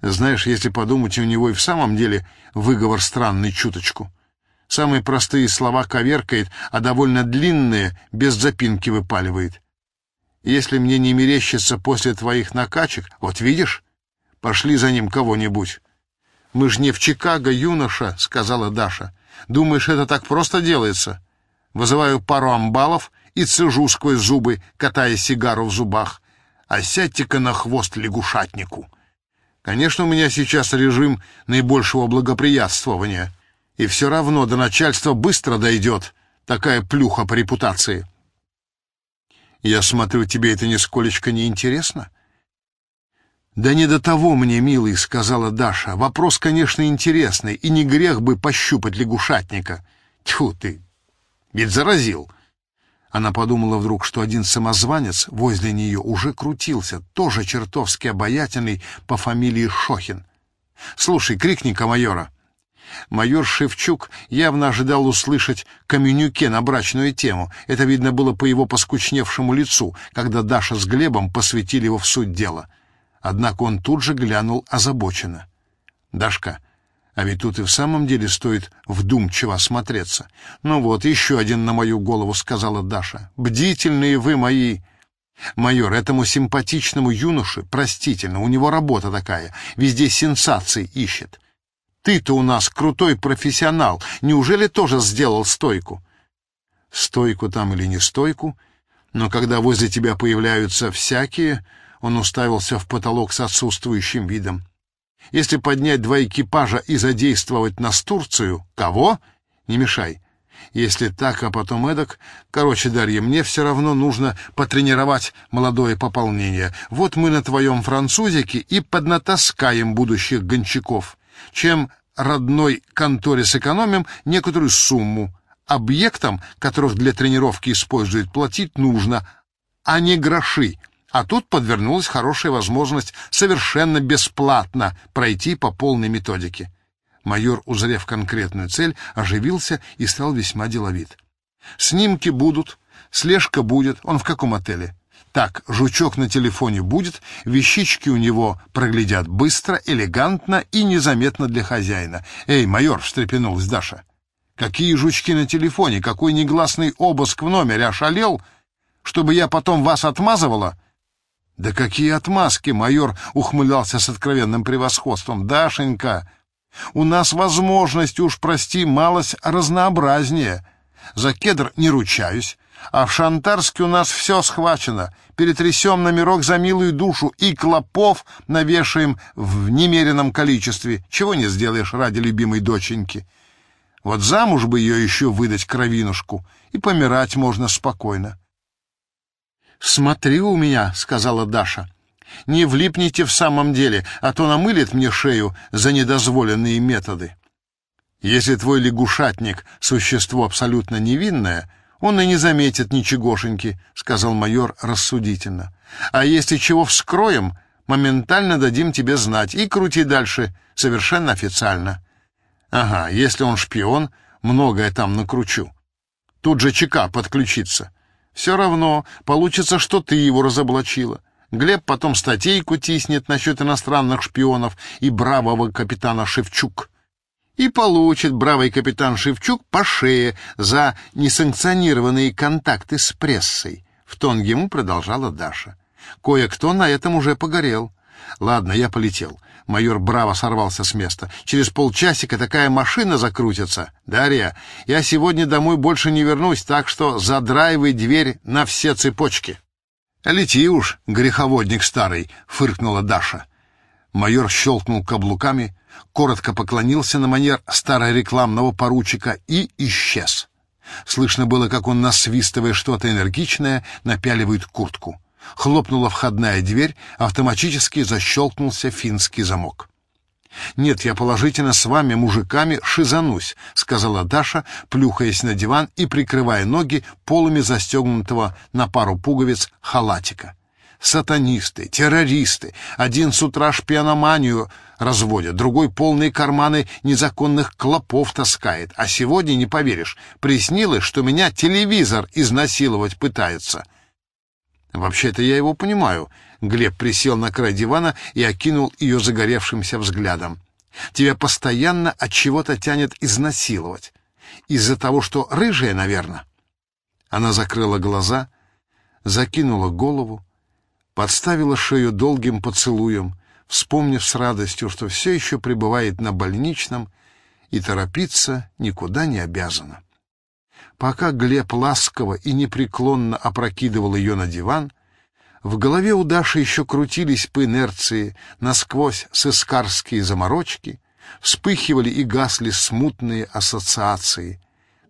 Знаешь, если подумать, у него и в самом деле выговор странный чуточку. Самые простые слова коверкает, а довольно длинные без запинки выпаливает. Если мне не мерещится после твоих накачек, вот видишь, пошли за ним кого-нибудь. Мы ж не в Чикаго, юноша, — сказала Даша. Думаешь, это так просто делается? Вызываю пару амбалов и цежу сквозь зубы, катая сигару в зубах. А сядьте-ка на хвост лягушатнику. Конечно, у меня сейчас режим наибольшего благоприятствования. И все равно до начальства быстро дойдет такая плюха по репутации. Я смотрю, тебе это нисколечко не интересно? Да не до того мне, милый, сказала Даша. Вопрос, конечно, интересный, и не грех бы пощупать лягушатника. Тьфу ты, ведь заразил. Она подумала вдруг, что один самозванец возле нее уже крутился, тоже чертовски обаятельный по фамилии Шохин. «Слушай, крикни-ка майора». Майор Шевчук явно ожидал услышать коммюнике на брачную тему. Это видно было по его поскучневшему лицу, когда Даша с Глебом посвятили его в суть дела. Однако он тут же глянул озабоченно. «Дашка, а ведь тут и в самом деле стоит вдумчиво осмотреться. Ну вот, еще один на мою голову, сказала Даша. Бдительные вы мои. Майор, этому симпатичному юноше простительно, у него работа такая, везде сенсации ищет. Ты-то у нас крутой профессионал, неужели тоже сделал стойку? Стойку там или не стойку, но когда возле тебя появляются всякие, он уставился в потолок с отсутствующим видом. Если поднять два экипажа и задействовать нас Турцию, кого? Не мешай. Если так, а потом эдак... Короче, Дарья, мне все равно нужно потренировать молодое пополнение. Вот мы на твоем французике и поднатаскаем будущих гончаков. Чем родной конторе сэкономим некоторую сумму. Объектам, которых для тренировки используют, платить нужно, а не гроши. А тут подвернулась хорошая возможность совершенно бесплатно пройти по полной методике. Майор, узрев конкретную цель, оживился и стал весьма деловит. «Снимки будут, слежка будет. Он в каком отеле?» «Так, жучок на телефоне будет, вещички у него проглядят быстро, элегантно и незаметно для хозяина». «Эй, майор!» — встрепенулась Даша. «Какие жучки на телефоне? Какой негласный обыск в номере? Ошалел? Чтобы я потом вас отмазывала?» «Да какие отмазки!» — майор ухмылялся с откровенным превосходством. «Дашенька, у нас возможность, уж прости, малость разнообразнее. За кедр не ручаюсь, а в Шантарске у нас все схвачено. Перетрясем номерок за милую душу и клопов навешаем в немеренном количестве. Чего не сделаешь ради любимой доченьки. Вот замуж бы ее еще выдать кровинушку, и помирать можно спокойно. «Смотри у меня», — сказала Даша. «Не влипните в самом деле, а то намылит мне шею за недозволенные методы». «Если твой лягушатник — существо абсолютно невинное, он и не заметит ничегошеньки», — сказал майор рассудительно. «А если чего вскроем, моментально дадим тебе знать и крути дальше, совершенно официально». «Ага, если он шпион, многое там накручу. Тут же ЧК подключится». Все равно получится, что ты его разоблачила. Глеб потом статейку тиснет насчет иностранных шпионов и бравого капитана Шевчук. И получит бравый капитан Шевчук по шее за несанкционированные контакты с прессой. В тон ему продолжала Даша. Кое-кто на этом уже погорел. Ладно, я полетел. Майор браво сорвался с места. «Через полчасика такая машина закрутится. Дарья, я сегодня домой больше не вернусь, так что задраивай дверь на все цепочки». «Лети уж, греховодник старый», — фыркнула Даша. Майор щелкнул каблуками, коротко поклонился на манер старорекламного поручика и исчез. Слышно было, как он, насвистывая что-то энергичное, напяливает куртку. Хлопнула входная дверь, автоматически защелкнулся финский замок. «Нет, я положительно с вами, мужиками, шизанусь», — сказала Даша, плюхаясь на диван и прикрывая ноги полами застегнутого на пару пуговиц халатика. «Сатанисты, террористы, один с утра шпиономанию разводят, другой полные карманы незаконных клопов таскает, а сегодня, не поверишь, приснилось, что меня телевизор изнасиловать пытается». Вообще-то я его понимаю. Глеб присел на край дивана и окинул ее загоревшимся взглядом. Тебя постоянно от чего-то тянет изнасиловать. Из-за того, что рыжая, наверное. Она закрыла глаза, закинула голову, подставила шею долгим поцелуем, вспомнив с радостью, что все еще пребывает на больничном и торопиться никуда не обязана. Пока Глеб ласково и непреклонно опрокидывал ее на диван, в голове у Даши еще крутились по инерции насквозь сыскарские заморочки, вспыхивали и гасли смутные ассоциации.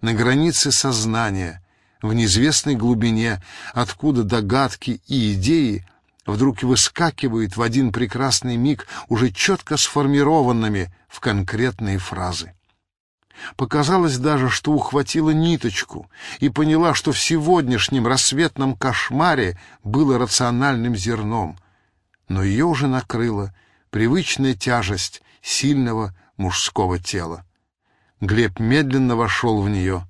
На границе сознания, в неизвестной глубине, откуда догадки и идеи вдруг выскакивают в один прекрасный миг уже четко сформированными в конкретные фразы. Показалось даже, что ухватила ниточку и поняла, что в сегодняшнем рассветном кошмаре было рациональным зерном, но ее уже накрыла привычная тяжесть сильного мужского тела. Глеб медленно вошел в нее.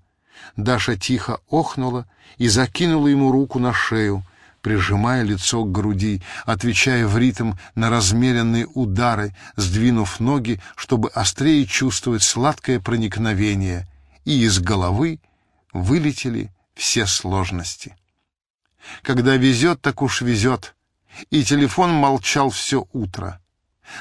Даша тихо охнула и закинула ему руку на шею, прижимая лицо к груди, отвечая в ритм на размеренные удары, сдвинув ноги, чтобы острее чувствовать сладкое проникновение, и из головы вылетели все сложности. Когда везет, так уж везет, и телефон молчал все утро.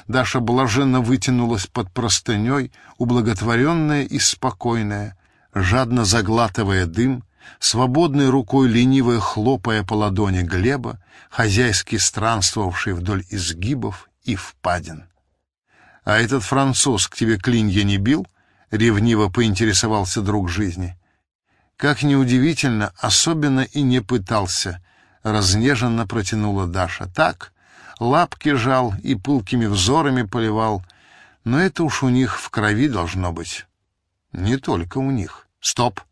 Даша блаженно вытянулась под простыней, ублаготворенная и спокойная, жадно заглатывая дым, свободной рукой лениво хлопая по ладони Глеба, хозяйски странствовавший вдоль изгибов и впадин. «А этот француз к тебе клинья не бил?» — ревниво поинтересовался друг жизни. «Как неудивительно, особенно и не пытался», — разнеженно протянула Даша. «Так, лапки жал и пылкими взорами поливал, но это уж у них в крови должно быть». «Не только у них. Стоп!» —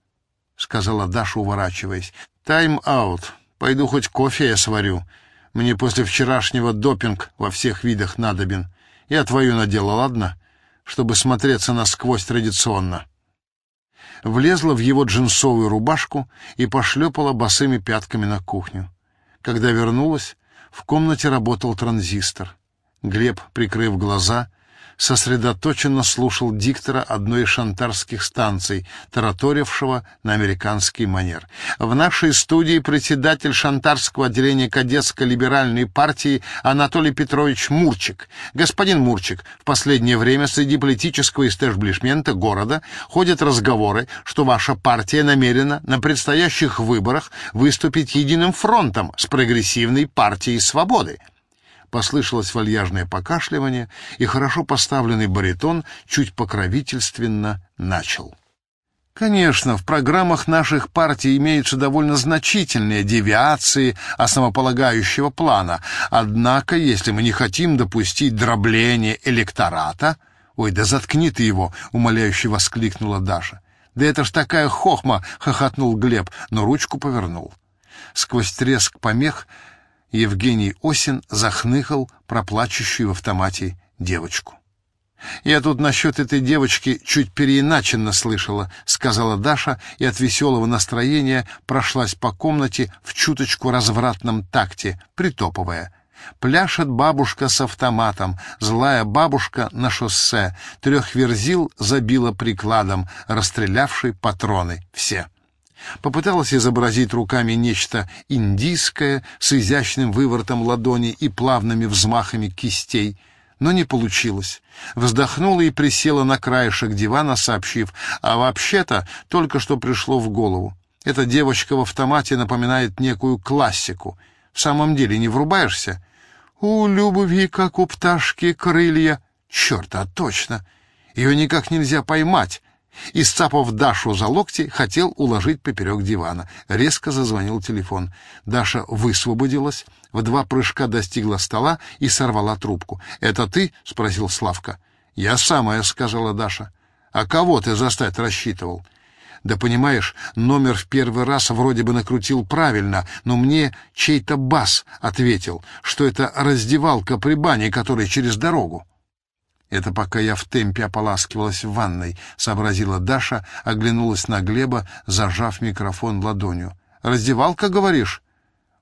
сказала Даша, уворачиваясь. «Тайм-аут. Пойду хоть кофе я сварю. Мне после вчерашнего допинг во всех видах надобен. Я твою надела, ладно? Чтобы смотреться насквозь традиционно». Влезла в его джинсовую рубашку и пошлепала босыми пятками на кухню. Когда вернулась, в комнате работал транзистор. Глеб, прикрыв глаза, сосредоточенно слушал диктора одной из шантарских станций, тараторившего на американский манер. В нашей студии председатель шантарского отделения кадетской либеральной партии Анатолий Петрович Мурчик. Господин Мурчик, в последнее время среди политического истеблишмента города ходят разговоры, что ваша партия намерена на предстоящих выборах выступить единым фронтом с прогрессивной партией свободы. Послышалось вальяжное покашливание, и хорошо поставленный баритон чуть покровительственно начал. Конечно, в программах наших партий имеются довольно значительные девиации основополагающего плана. Однако, если мы не хотим допустить дробления электората... «Ой, да заткни ты его!» — умоляюще воскликнула Даша. «Да это ж такая хохма!» — хохотнул Глеб, но ручку повернул. Сквозь треск помех Евгений Осин захныкал проплачущую в автомате девочку. «Я тут насчет этой девочки чуть переиначенно слышала», — сказала Даша, и от веселого настроения прошлась по комнате в чуточку развратном такте, притопывая. Пляшет бабушка с автоматом, злая бабушка на шоссе, трех верзил забила прикладом, расстрелявший патроны все. Попыталась изобразить руками нечто индийское с изящным выворотом ладони и плавными взмахами кистей, но не получилось. Вздохнула и присела на краешек дивана, сообщив, а вообще-то только что пришло в голову. Эта девочка в автомате напоминает некую классику. В самом деле не врубаешься? У любви, как у пташки, крылья. Черт, а точно! Ее никак нельзя поймать, и, сцапав Дашу за локти, хотел уложить поперек дивана. Резко зазвонил телефон. Даша высвободилась, в два прыжка достигла стола и сорвала трубку. «Это ты?» — спросил Славка. «Я самая», — сказала Даша. «А кого ты застать рассчитывал?» «Да понимаешь, номер в первый раз вроде бы накрутил правильно, но мне чей-то бас ответил, что это раздевалка при бане, которая через дорогу». Это пока я в темпе ополаскивалась в ванной, сообразила Даша, оглянулась на Глеба, зажав микрофон ладонью. Раздевалка, говоришь?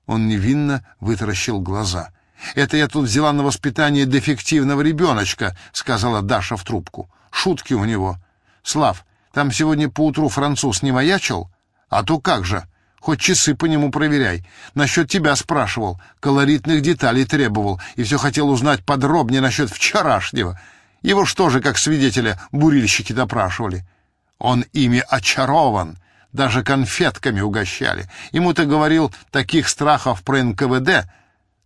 Он невинно вытаращил глаза. «Это я тут взяла на воспитание дефективного ребеночка», — сказала Даша в трубку. «Шутки у него. Слав, там сегодня поутру француз не маячил? А то как же? Хоть часы по нему проверяй. Насчет тебя спрашивал, колоритных деталей требовал и все хотел узнать подробнее насчет вчерашнего. Его что же, как свидетеля, бурильщики допрашивали? Он ими очарован» даже конфетками угощали. Ему-то говорил, таких страхов про НКВД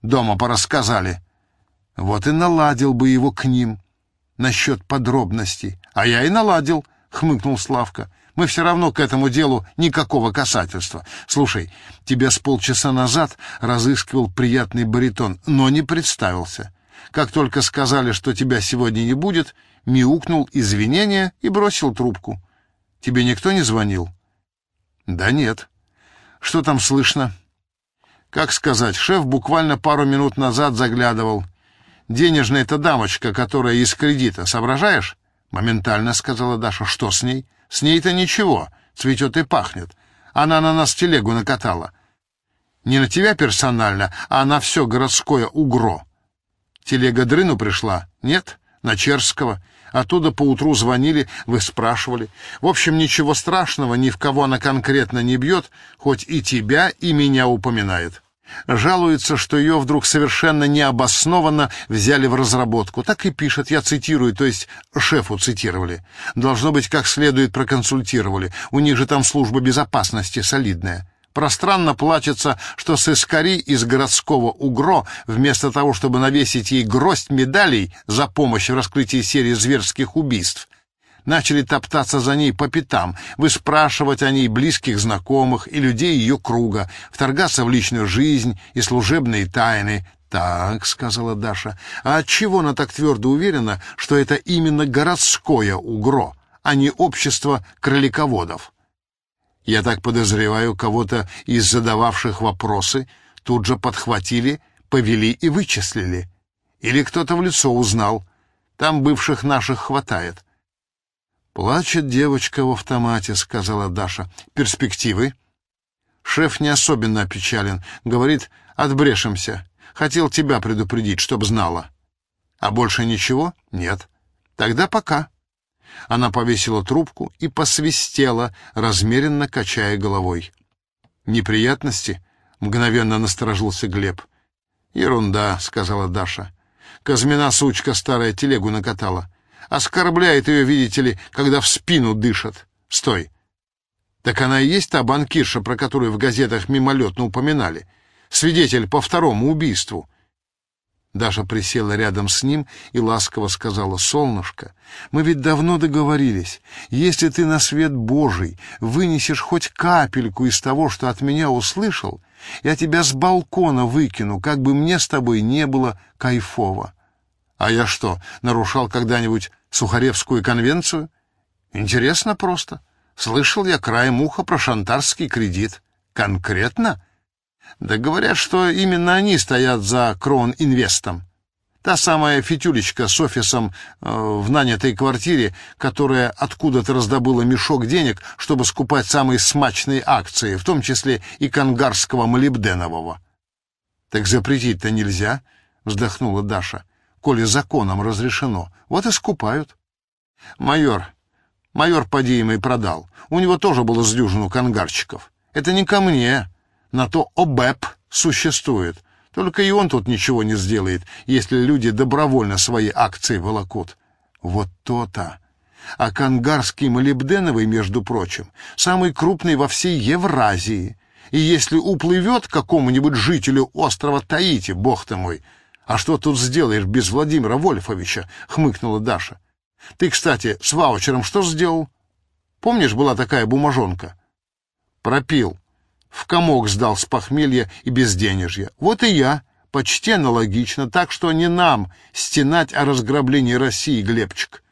дома порассказали. Вот и наладил бы его к ним насчет подробностей. А я и наладил, — хмыкнул Славка. Мы все равно к этому делу никакого касательства. Слушай, тебя с полчаса назад разыскивал приятный баритон, но не представился. Как только сказали, что тебя сегодня не будет, мяукнул извинения и бросил трубку. Тебе никто не звонил? Да нет. Что там слышно? Как сказать, шеф буквально пару минут назад заглядывал. Денежная-то дамочка, которая из кредита, соображаешь? Моментально сказала Даша. Что с ней? С ней-то ничего, цветет и пахнет. Она на нас телегу накатала. Не на тебя персонально, а на все городское угро. Телега дрыну пришла? Нет? На Черского. Оттуда поутру звонили, вы спрашивали. В общем, ничего страшного, ни в кого она конкретно не бьет, хоть и тебя, и меня упоминает. Жалуется, что ее вдруг совершенно необоснованно взяли в разработку. Так и пишет, я цитирую, то есть шефу цитировали. Должно быть, как следует проконсультировали. У них же там служба безопасности солидная. Пространно плачется, что сыскари из городского УГРО, вместо того, чтобы навесить ей гроздь медалей за помощь в раскрытии серии зверских убийств, начали топтаться за ней по пятам, выспрашивать о ней близких знакомых и людей ее круга, вторгаться в личную жизнь и служебные тайны. «Так», — сказала Даша, — «а отчего она так твердо уверена, что это именно городское УГРО, а не общество кролиководов?» Я так подозреваю, кого-то из задававших вопросы тут же подхватили, повели и вычислили. Или кто-то в лицо узнал. Там бывших наших хватает. «Плачет девочка в автомате», — сказала Даша. «Перспективы?» Шеф не особенно опечален. Говорит, отбрешемся. Хотел тебя предупредить, чтоб знала. А больше ничего? Нет. Тогда пока. Она повесила трубку и посвистела, размеренно качая головой. «Неприятности?» — мгновенно насторожился Глеб. «Ерунда», — сказала Даша. «Казмина, сучка старая, телегу накатала. Оскорбляет ее, видите ли, когда в спину дышат. Стой!» «Так она и есть та банкирша, про которую в газетах мимолетно упоминали. Свидетель по второму убийству». Даша присела рядом с ним и ласково сказала, «Солнышко, мы ведь давно договорились. Если ты на свет Божий вынесешь хоть капельку из того, что от меня услышал, я тебя с балкона выкину, как бы мне с тобой не было кайфово». «А я что, нарушал когда-нибудь Сухаревскую конвенцию?» «Интересно просто. Слышал я краем уха про шантарский кредит. Конкретно?» Да говорят, что именно они стоят за Крон-Инвестом. Та самая фитюлечка с офисом э, в нанятой квартире, которая откуда-то раздобыла мешок денег, чтобы скупать самые смачные акции, в том числе и кангарского молибденового. «Так запретить-то нельзя», — вздохнула Даша, — «коли законом разрешено. Вот и скупают». «Майор, майор подеемый продал. У него тоже было с дюжину кангарчиков. Это не ко мне». На то ОБЭП существует. Только и он тут ничего не сделает, если люди добровольно свои акции волокут. Вот то-то. А кангарский молибденовый, между прочим, самый крупный во всей Евразии. И если уплывет какому-нибудь жителю острова Таити, бог ты мой, а что тут сделаешь без Владимира Вольфовича, хмыкнула Даша. Ты, кстати, с ваучером что сделал? Помнишь, была такая бумажонка? Пропил, в комок сдал с похмелья и безденежья. Вот и я, почти аналогично, так что не нам стенать о разграблении России, Глебчик.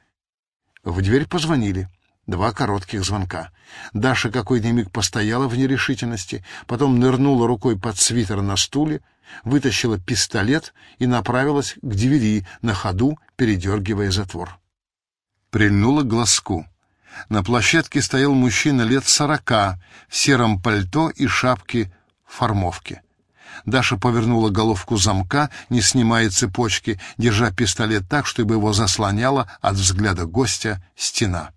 В дверь позвонили. Два коротких звонка. Даша какой-то миг постояла в нерешительности, потом нырнула рукой под свитер на стуле, вытащила пистолет и направилась к двери на ходу, передергивая затвор. Прильнула к глазку. На площадке стоял мужчина лет сорока в сером пальто и шапке формовки. Даша повернула головку замка, не снимая цепочки, держа пистолет так, чтобы его заслоняла от взгляда гостя стена.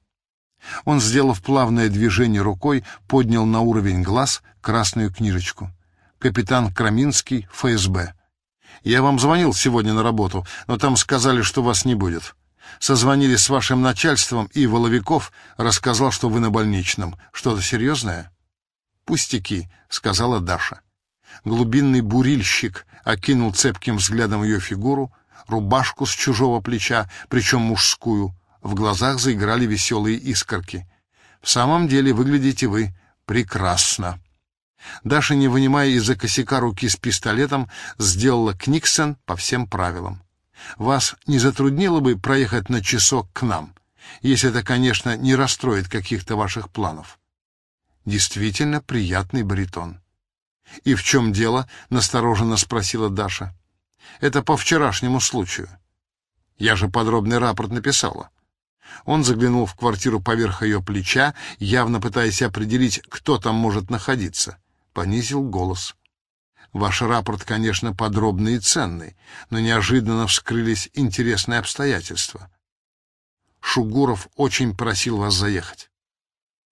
Он, сделав плавное движение рукой, поднял на уровень глаз красную книжечку. «Капитан Краминский, ФСБ. Я вам звонил сегодня на работу, но там сказали, что вас не будет. Созвонили с вашим начальством, и Воловиков рассказал, что вы на больничном. Что-то серьезное?» «Пустяки», — сказала Даша. Глубинный бурильщик окинул цепким взглядом ее фигуру, рубашку с чужого плеча, причем мужскую. В глазах заиграли веселые искорки. «В самом деле выглядите вы прекрасно». Даша, не вынимая из-за косяка руки с пистолетом, сделала книксон по всем правилам. «Вас не затруднило бы проехать на часок к нам, если это, конечно, не расстроит каких-то ваших планов?» Действительно приятный баритон. «И в чем дело?» — настороженно спросила Даша. «Это по вчерашнему случаю. Я же подробный рапорт написала». Он заглянул в квартиру поверх ее плеча, явно пытаясь определить, кто там может находиться. Понизил голос. «Ваш рапорт, конечно, подробный и ценный, но неожиданно вскрылись интересные обстоятельства. Шугуров очень просил вас заехать.